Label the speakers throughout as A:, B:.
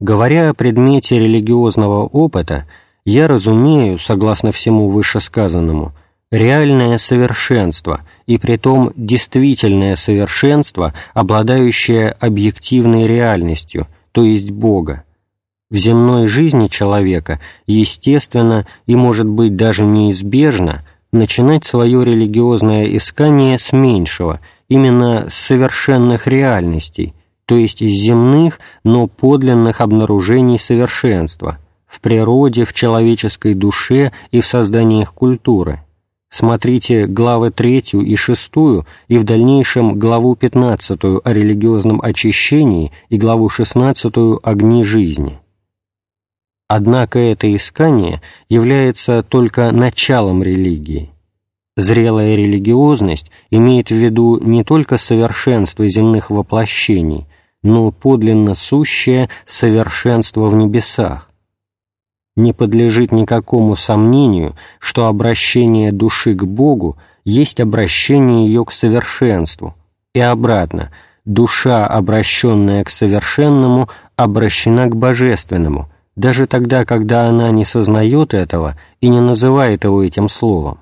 A: Говоря о предмете религиозного опыта, я разумею, согласно всему вышесказанному, реальное совершенство, и притом действительное совершенство, обладающее объективной реальностью, то есть Бога. В земной жизни человека, естественно и, может быть, даже неизбежно, начинать свое религиозное искание с меньшего, именно с совершенных реальностей, то есть из земных, но подлинных обнаружений совершенства, в природе, в человеческой душе и в созданиях культуры. Смотрите главы третью и шестую и в дальнейшем главу пятнадцатую о религиозном очищении и главу шестнадцатую «Огни жизни». Однако это искание является только началом религии. Зрелая религиозность имеет в виду не только совершенство земных воплощений, но подлинно сущее совершенство в небесах. Не подлежит никакому сомнению, что обращение души к Богу есть обращение ее к совершенству, и обратно, душа, обращенная к совершенному, обращена к божественному – даже тогда, когда она не сознает этого и не называет его этим словом.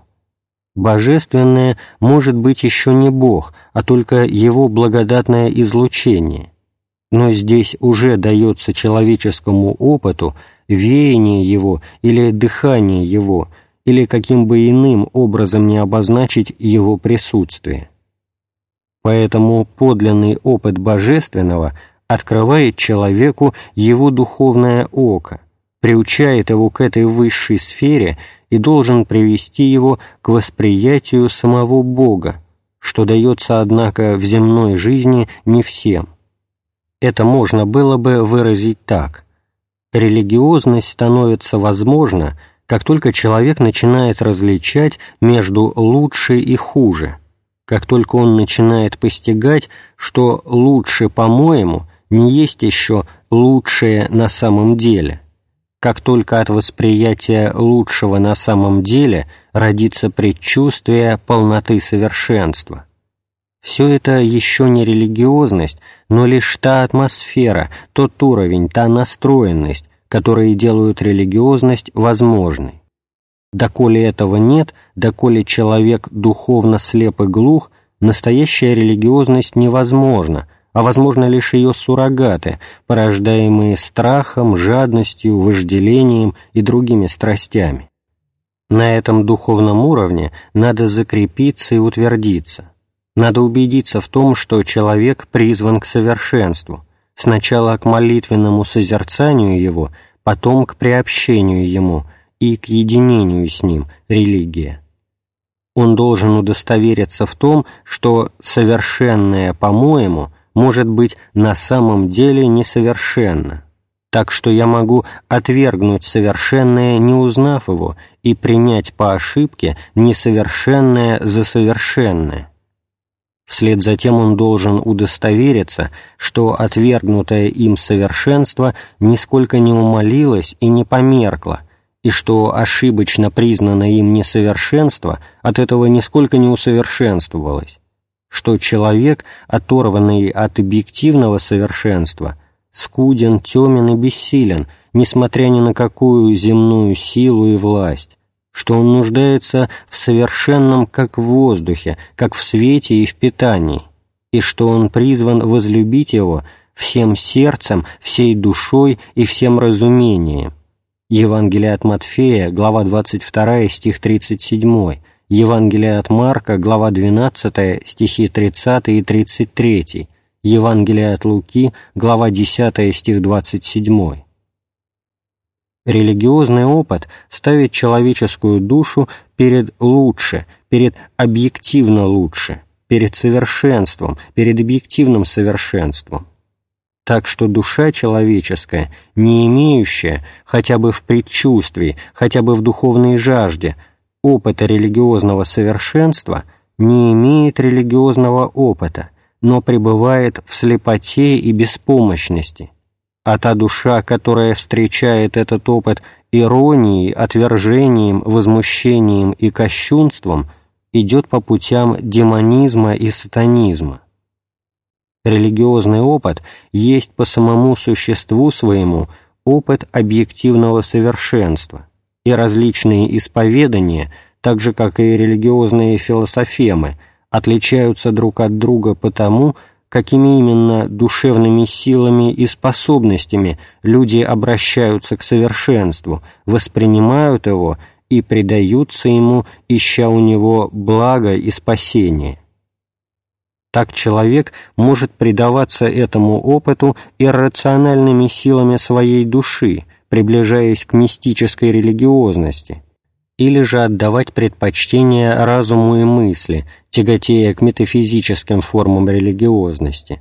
A: Божественное может быть еще не Бог, а только Его благодатное излучение. Но здесь уже дается человеческому опыту веяние Его или дыхание Его, или каким бы иным образом не обозначить Его присутствие. Поэтому подлинный опыт Божественного открывает человеку его духовное око, приучает его к этой высшей сфере и должен привести его к восприятию самого Бога, что дается, однако, в земной жизни не всем. Это можно было бы выразить так. Религиозность становится возможна, как только человек начинает различать между лучше и хуже, как только он начинает постигать, что лучше, по-моему, не есть еще лучшее на самом деле. Как только от восприятия лучшего на самом деле родится предчувствие полноты совершенства. Все это еще не религиозность, но лишь та атмосфера, тот уровень, та настроенность, которые делают религиозность возможной. Доколе этого нет, доколе человек духовно слеп и глух, настоящая религиозность невозможна – а возможно лишь ее суррогаты, порождаемые страхом, жадностью, вожделением и другими страстями. На этом духовном уровне надо закрепиться и утвердиться. Надо убедиться в том, что человек призван к совершенству, сначала к молитвенному созерцанию его, потом к приобщению ему и к единению с ним, религия. Он должен удостовериться в том, что совершенное, по-моему, может быть на самом деле несовершенно, так что я могу отвергнуть совершенное, не узнав его, и принять по ошибке несовершенное за совершенное. Вслед за тем он должен удостовериться, что отвергнутое им совершенство нисколько не умолилось и не померкло, и что ошибочно признанное им несовершенство от этого нисколько не усовершенствовалось что человек, оторванный от объективного совершенства, скуден, темен и бессилен, несмотря ни на какую земную силу и власть, что он нуждается в совершенном как в воздухе, как в свете и в питании, и что он призван возлюбить его всем сердцем, всей душой и всем разумением. Евангелие от Матфея, глава 22, стих 37, Евангелие от Марка, глава 12, стихи 30 и 33, Евангелие от Луки, глава 10, стих 27. Религиозный опыт ставит человеческую душу перед лучше, перед объективно лучше, перед совершенством, перед объективным совершенством. Так что душа человеческая, не имеющая хотя бы в предчувствии, хотя бы в духовной жажде опыта религиозного совершенства не имеет религиозного опыта, но пребывает в слепоте и беспомощности, а та душа, которая встречает этот опыт иронией, отвержением, возмущением и кощунством, идет по путям демонизма и сатанизма. Религиозный опыт есть по самому существу своему опыт объективного совершенства, и различные исповедания, так же как и религиозные философемы, отличаются друг от друга потому, какими именно душевными силами и способностями люди обращаются к совершенству, воспринимают его и предаются ему, ища у него благо и спасение. Так человек может предаваться этому опыту иррациональными силами своей души, приближаясь к мистической религиозности, или же отдавать предпочтение разуму и мысли, тяготея к метафизическим формам религиозности.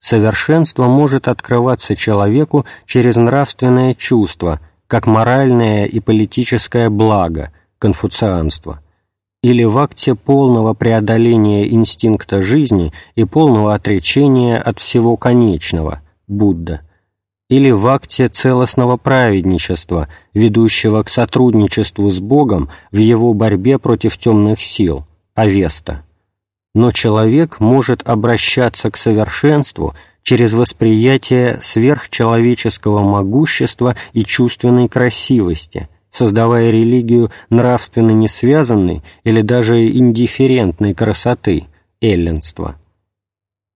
A: Совершенство может открываться человеку через нравственное чувство, как моральное и политическое благо, конфуцианство, или в акте полного преодоления инстинкта жизни и полного отречения от всего конечного, Будда – или в акте целостного праведничества, ведущего к сотрудничеству с Богом в его борьбе против темных сил, Авеста. Но человек может обращаться к совершенству через восприятие сверхчеловеческого могущества и чувственной красивости, создавая религию нравственно несвязанной или даже индифферентной красоты, эллинства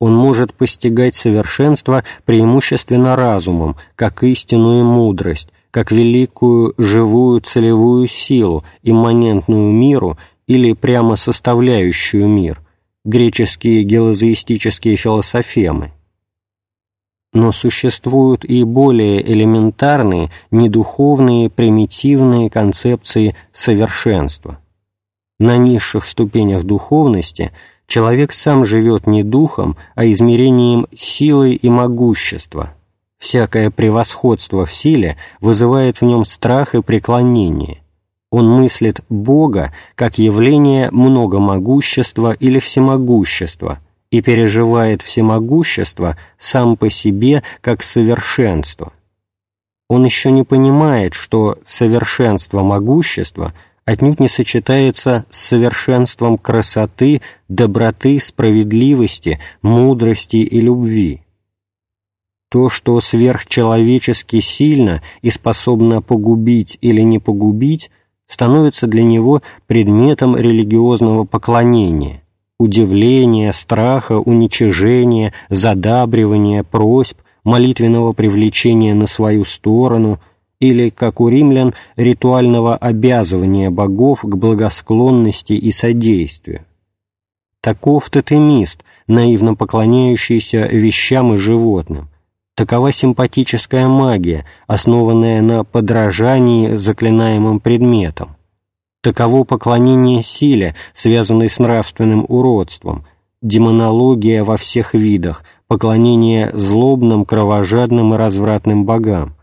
A: он может постигать совершенство преимущественно разумом, как истинную мудрость, как великую живую целевую силу, имманентную миру или прямо составляющую мир, греческие гелозоистические философемы. Но существуют и более элементарные, недуховные, примитивные концепции совершенства. На низших ступенях духовности – человек сам живет не духом, а измерением силы и могущества. Всякое превосходство в силе вызывает в нем страх и преклонение. Он мыслит Бога как явление многомогущества или всемогущества и переживает всемогущество сам по себе как совершенство. Он еще не понимает, что совершенство могущества – отнюдь не сочетается с совершенством красоты, доброты, справедливости, мудрости и любви. То, что сверхчеловечески сильно и способно погубить или не погубить, становится для него предметом религиозного поклонения, удивления, страха, уничижения, задабривания, просьб, молитвенного привлечения на свою сторону – или, как у римлян, ритуального обязывания богов к благосклонности и содействию. Таков тотемист, наивно поклоняющийся вещам и животным. Такова симпатическая магия, основанная на подражании заклинаемым предметам. Таково поклонение силе, связанной с нравственным уродством, демонология во всех видах, поклонение злобным, кровожадным и развратным богам,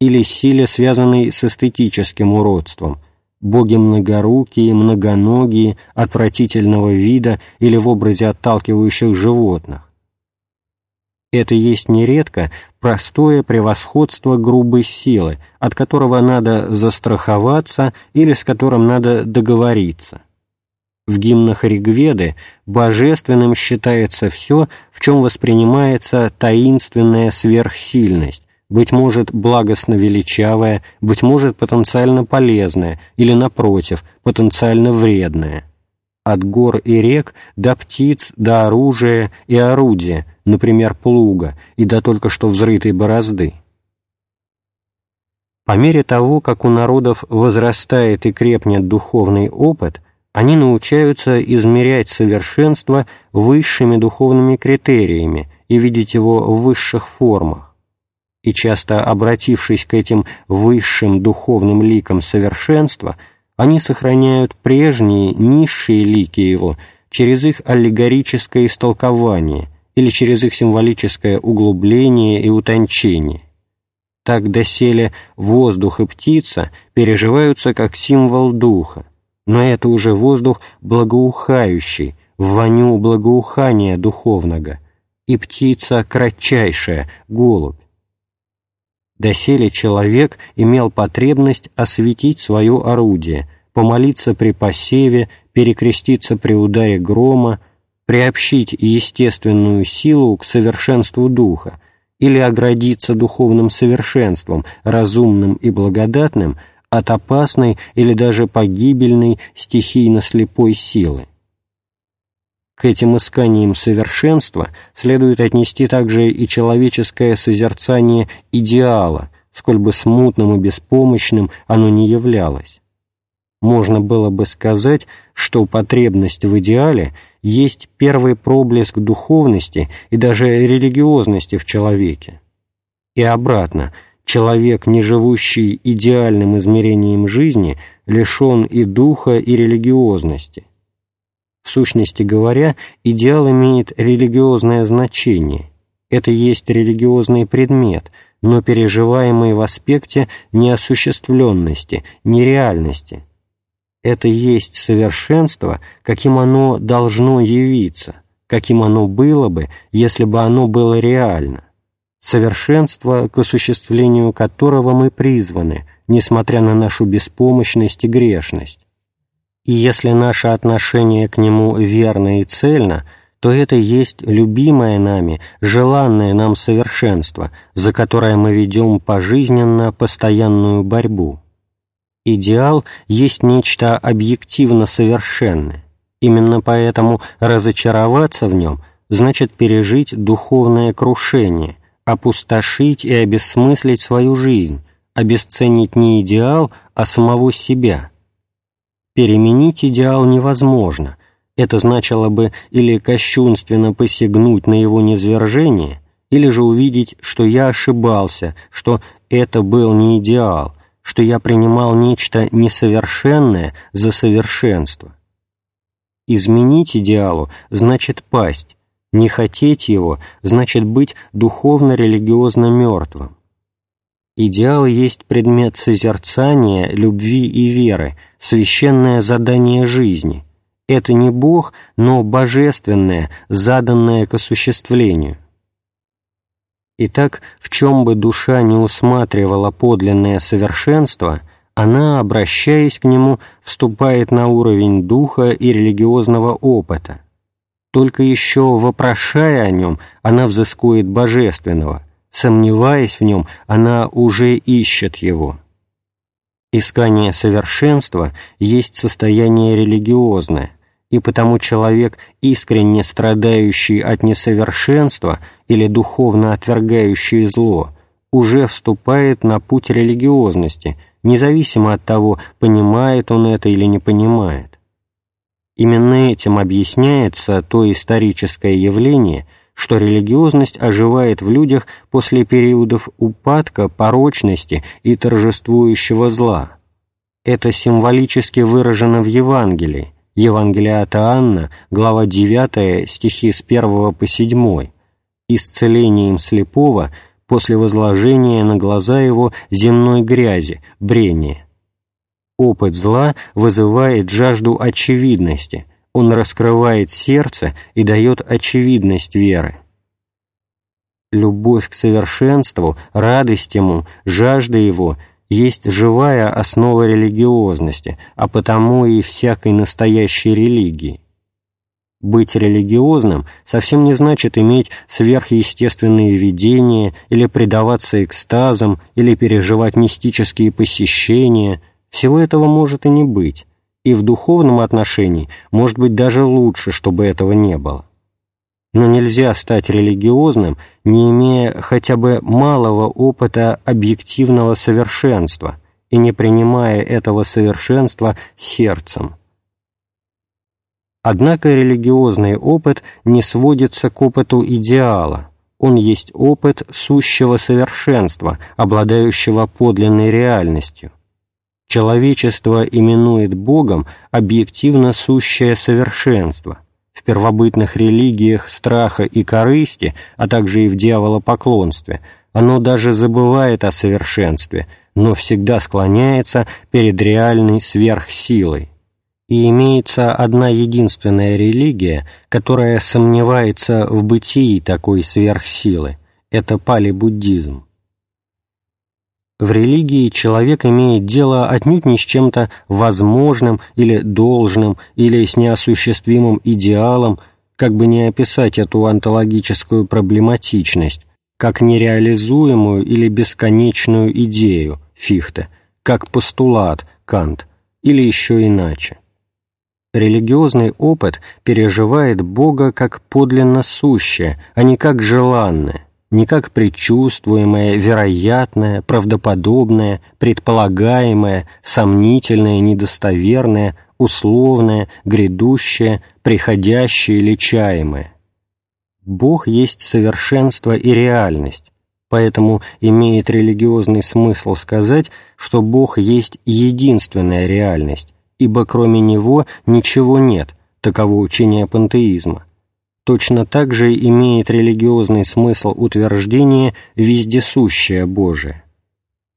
A: или силе, связанной с эстетическим уродством, боги многорукие, многоногие, отвратительного вида или в образе отталкивающих животных. Это есть нередко простое превосходство грубой силы, от которого надо застраховаться или с которым надо договориться. В гимнах Ригведы божественным считается все, в чем воспринимается таинственная сверхсильность, быть может, благостно величавое, быть может, потенциально полезное или, напротив, потенциально вредное. От гор и рек до птиц, до оружия и орудия, например, плуга, и до только что взрытой борозды. По мере того, как у народов возрастает и крепнет духовный опыт, они научаются измерять совершенство высшими духовными критериями и видеть его в высших формах и часто обратившись к этим высшим духовным ликам совершенства, они сохраняют прежние низшие лики его через их аллегорическое истолкование или через их символическое углубление и утончение. Так доселе воздух и птица переживаются как символ духа, но это уже воздух благоухающий, в воню благоухания духовного, и птица кратчайшая, голубь. Доселе человек имел потребность осветить свое орудие, помолиться при посеве, перекреститься при ударе грома, приобщить естественную силу к совершенству духа или оградиться духовным совершенством, разумным и благодатным, от опасной или даже погибельной стихийно-слепой силы. К этим исканиям совершенства следует отнести также и человеческое созерцание идеала, сколь бы смутным и беспомощным оно не являлось. Можно было бы сказать, что потребность в идеале есть первый проблеск духовности и даже религиозности в человеке. И обратно, человек, не живущий идеальным измерением жизни, лишен и духа, и религиозности – в сущности говоря, идеал имеет религиозное значение. Это есть религиозный предмет, но переживаемый в аспекте неосуществленности, нереальности. Это есть совершенство, каким оно должно явиться, каким оно было бы, если бы оно было реально. Совершенство, к осуществлению которого мы призваны, несмотря на нашу беспомощность и грешность и если наше отношение к нему верно и цельно, то это есть любимое нами, желанное нам совершенство, за которое мы ведем пожизненно постоянную борьбу. Идеал есть нечто объективно совершенное. Именно поэтому разочароваться в нем значит пережить духовное крушение, опустошить и обессмыслить свою жизнь, обесценить не идеал, а самого себя – Переменить идеал невозможно. Это значило бы или кощунственно посягнуть на его низвержение, или же увидеть, что я ошибался, что это был не идеал, что я принимал нечто несовершенное за совершенство. Изменить идеалу значит пасть, не хотеть его значит быть духовно-религиозно мертвым. Идеал есть предмет созерцания, любви и веры, священное задание жизни. Это не Бог, но божественное, заданное к осуществлению. Итак, в чем бы душа не усматривала подлинное совершенство, она, обращаясь к нему, вступает на уровень духа и религиозного опыта. Только еще вопрошая о нем, она взыскует божественного, сомневаясь в нем, она уже ищет его. Искание совершенства есть состояние религиозное, и потому человек, искренне страдающий от несовершенства или духовно отвергающий зло, уже вступает на путь религиозности, независимо от того, понимает он это или не понимает. Именно этим объясняется то историческое явление – что религиозность оживает в людях после периодов упадка, порочности и торжествующего зла. Это символически выражено в Евангелии, Евангелие от Иоанна, глава 9, стихи с 1 по 7, исцелением слепого после возложения на глаза его земной грязи, брения. Опыт зла вызывает жажду очевидности – он раскрывает сердце и дает очевидность веры. Любовь к совершенству, радость ему, жажда его есть живая основа религиозности, а потому и всякой настоящей религии. Быть религиозным совсем не значит иметь сверхъестественные видения или предаваться экстазам или переживать мистические посещения. Всего этого может и не быть и в духовном отношении может быть даже лучше, чтобы этого не было. Но нельзя стать религиозным, не имея хотя бы малого опыта объективного совершенства и не принимая этого совершенства сердцем. Однако религиозный опыт не сводится к опыту идеала, он есть опыт сущего совершенства, обладающего подлинной реальностью. Человечество именует Богом объективно сущее совершенство. В первобытных религиях страха и корысти, а также и в дьяволопоклонстве, оно даже забывает о совершенстве, но всегда склоняется перед реальной сверхсилой. И имеется одна единственная религия, которая сомневается в бытии такой сверхсилы – это пали-буддизм. В религии человек имеет дело отнюдь не с чем-то возможным или должным, или с неосуществимым идеалом, как бы не описать эту онтологическую проблематичность, как нереализуемую или бесконечную идею Фихте, как постулат Кант, или еще иначе. Религиозный опыт переживает Бога как подлинно сущее, а не как желанное, не как предчувствуемое, вероятное, правдоподобное, предполагаемое, сомнительное, недостоверное, условное, грядущее, приходящее или чаемое. Бог есть совершенство и реальность, поэтому имеет религиозный смысл сказать, что Бог есть единственная реальность, ибо кроме Него ничего нет, таково учение пантеизма. Точно так же имеет религиозный смысл утверждение «вездесущее Божие».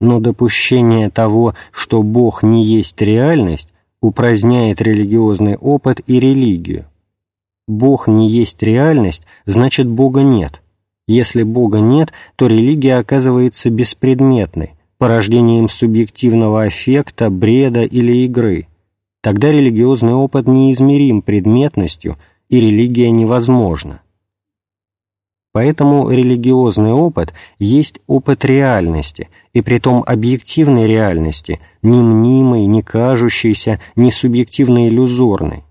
A: Но допущение того, что Бог не есть реальность, упраздняет религиозный опыт и религию. Бог не есть реальность, значит Бога нет. Если Бога нет, то религия оказывается беспредметной, порождением субъективного аффекта, бреда или игры. Тогда религиозный опыт неизмерим предметностью – и религия невозможна. Поэтому религиозный опыт есть опыт реальности, и притом объективной реальности, не мнимой, не кажущейся, не субъективно-иллюзорной.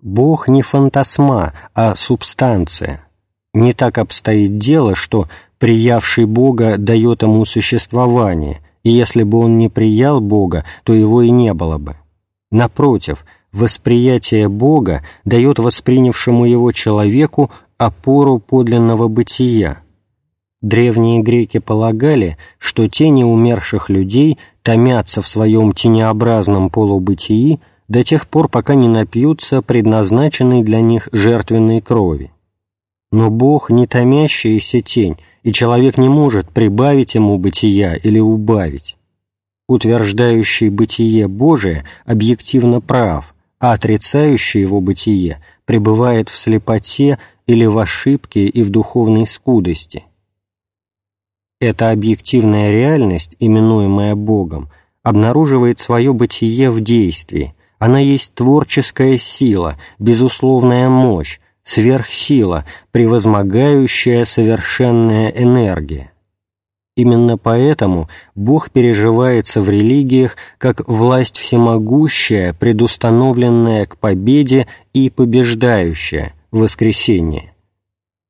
A: Бог не фантасма, а субстанция. Не так обстоит дело, что приявший Бога дает ему существование, и если бы он не приял Бога, то его и не было бы. Напротив – восприятие Бога дает воспринявшему его человеку опору подлинного бытия. Древние греки полагали, что тени умерших людей томятся в своем тенеобразном полубытии до тех пор, пока не напьются предназначенной для них жертвенной крови. Но Бог не томящаяся тень, и человек не может прибавить ему бытия или убавить. Утверждающий бытие Божие объективно прав – а отрицающий его бытие пребывает в слепоте или в ошибке и в духовной скудости. Эта объективная реальность, именуемая Богом, обнаруживает свое бытие в действии, она есть творческая сила, безусловная мощь, сверхсила, превозмогающая совершенная энергия. Именно поэтому Бог переживается в религиях как власть всемогущая, предустановленная к победе и побеждающая, воскресение.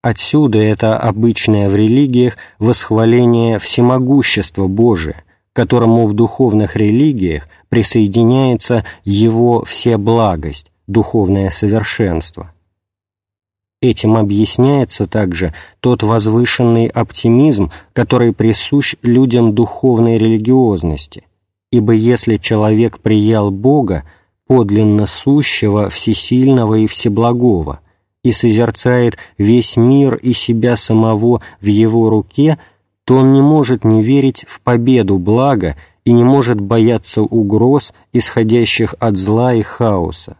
A: Отсюда это обычное в религиях восхваление всемогущества Божия, которому в духовных религиях присоединяется Его всеблагость, духовное совершенство. Этим объясняется также тот возвышенный оптимизм, который присущ людям духовной религиозности, ибо если человек приял Бога, подлинно сущего, всесильного и всеблагого, и созерцает весь мир и себя самого в его руке, то он не может не верить в победу блага и не может бояться угроз, исходящих от зла и хаоса.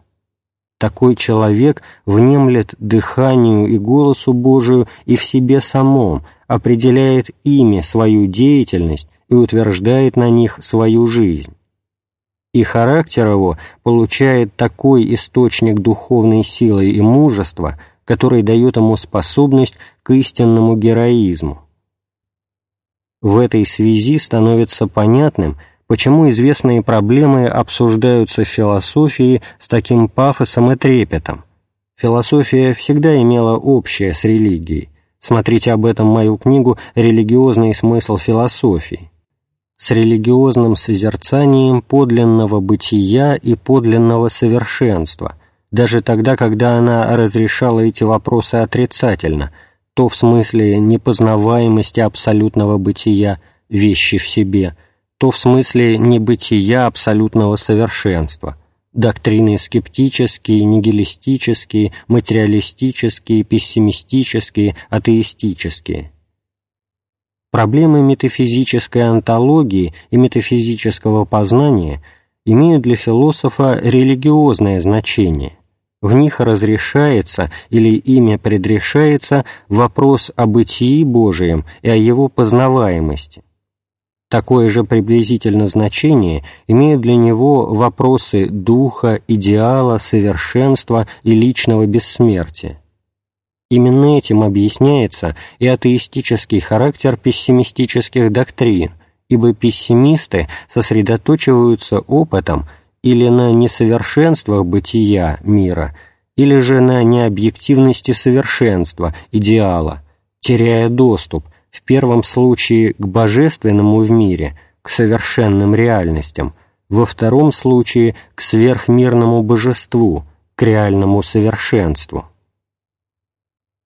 A: Такой человек внемлет дыханию и голосу Божию и в себе самом, определяет ими свою деятельность и утверждает на них свою жизнь. И характер его получает такой источник духовной силы и мужества, который дает ему способность к истинному героизму. В этой связи становится понятным – почему известные проблемы обсуждаются в философии с таким пафосом и трепетом. Философия всегда имела общее с религией. Смотрите об этом мою книгу «Религиозный смысл философии». С религиозным созерцанием подлинного бытия и подлинного совершенства, даже тогда, когда она разрешала эти вопросы отрицательно, то в смысле непознаваемости абсолютного бытия, вещи в себе – то в смысле небытия абсолютного совершенства, доктрины скептические, нигилистические, материалистические, пессимистические, атеистические. Проблемы метафизической антологии и метафизического познания имеют для философа религиозное значение. В них разрешается или ими предрешается вопрос о бытии Божием и о его познаваемости Такое же приблизительно значение имеют для него вопросы духа, идеала, совершенства и личного бессмертия. Именно этим объясняется и атеистический характер пессимистических доктрин, ибо пессимисты сосредоточиваются опытом или на несовершенствах бытия мира, или же на необъективности совершенства, идеала, теряя доступ, в первом случае к божественному в мире, к совершенным реальностям, во втором случае к сверхмирному божеству, к реальному совершенству.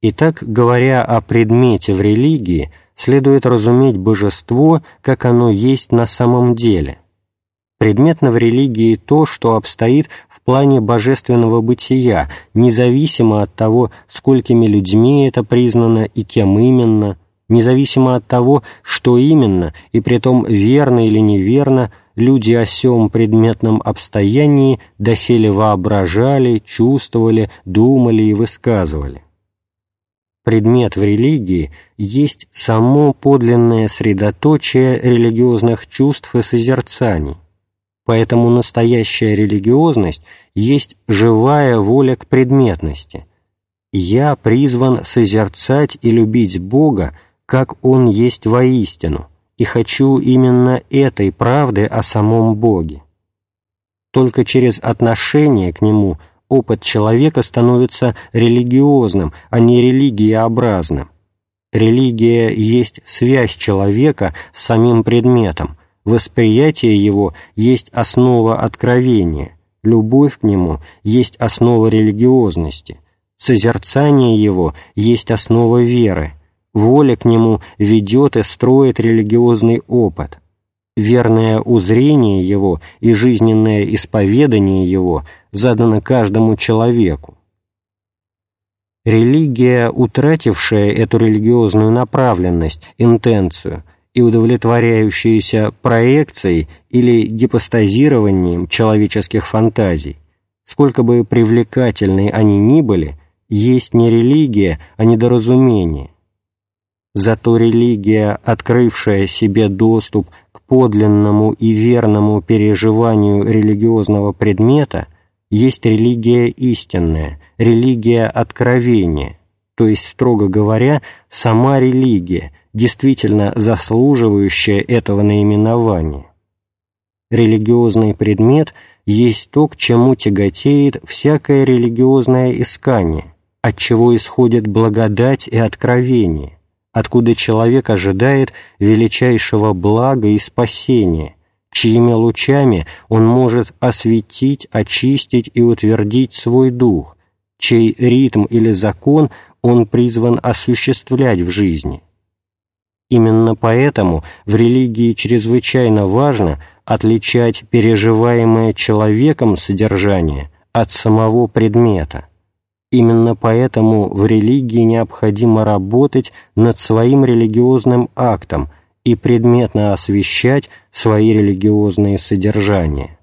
A: Итак, говоря о предмете в религии, следует разуметь божество, как оно есть на самом деле. Предметно в религии то, что обстоит в плане божественного бытия, независимо от того, сколькими людьми это признано и кем именно, независимо от того, что именно, и при том верно или неверно, люди о сём предметном обстоянии доселе воображали, чувствовали, думали и высказывали. Предмет в религии есть само подлинное средоточие религиозных чувств и созерцаний, поэтому настоящая религиозность есть живая воля к предметности. «Я призван созерцать и любить Бога, как Он есть воистину, и хочу именно этой правды о самом Боге. Только через отношение к Нему опыт человека становится религиозным, а не религиеобразным. Религия есть связь человека с самим предметом, восприятие его есть основа откровения, любовь к нему есть основа религиозности, созерцание его есть основа веры, воля к нему ведет и строит религиозный опыт. Верное узрение его и жизненное исповедание его задано каждому человеку. Религия, утратившая эту религиозную направленность, интенцию и удовлетворяющаяся проекцией или гипостазированием человеческих фантазий, сколько бы привлекательны они ни были, есть не религия, а недоразумение, Зато религия, открывшая себе доступ к подлинному и верному переживанию религиозного предмета, есть религия истинная, религия откровения, то есть, строго говоря, сама религия, действительно заслуживающая этого наименования. Религиозный предмет есть то, к чему тяготеет всякое религиозное искание, от чего исходит благодать и откровение, откуда человек ожидает величайшего блага и спасения, чьими лучами он может осветить, очистить и утвердить свой дух, чей ритм или закон он призван осуществлять в жизни. Именно поэтому в религии чрезвычайно важно отличать переживаемое человеком содержание от самого предмета – Именно поэтому в религии необходимо работать над своим религиозным актом и предметно освещать свои религиозные содержания.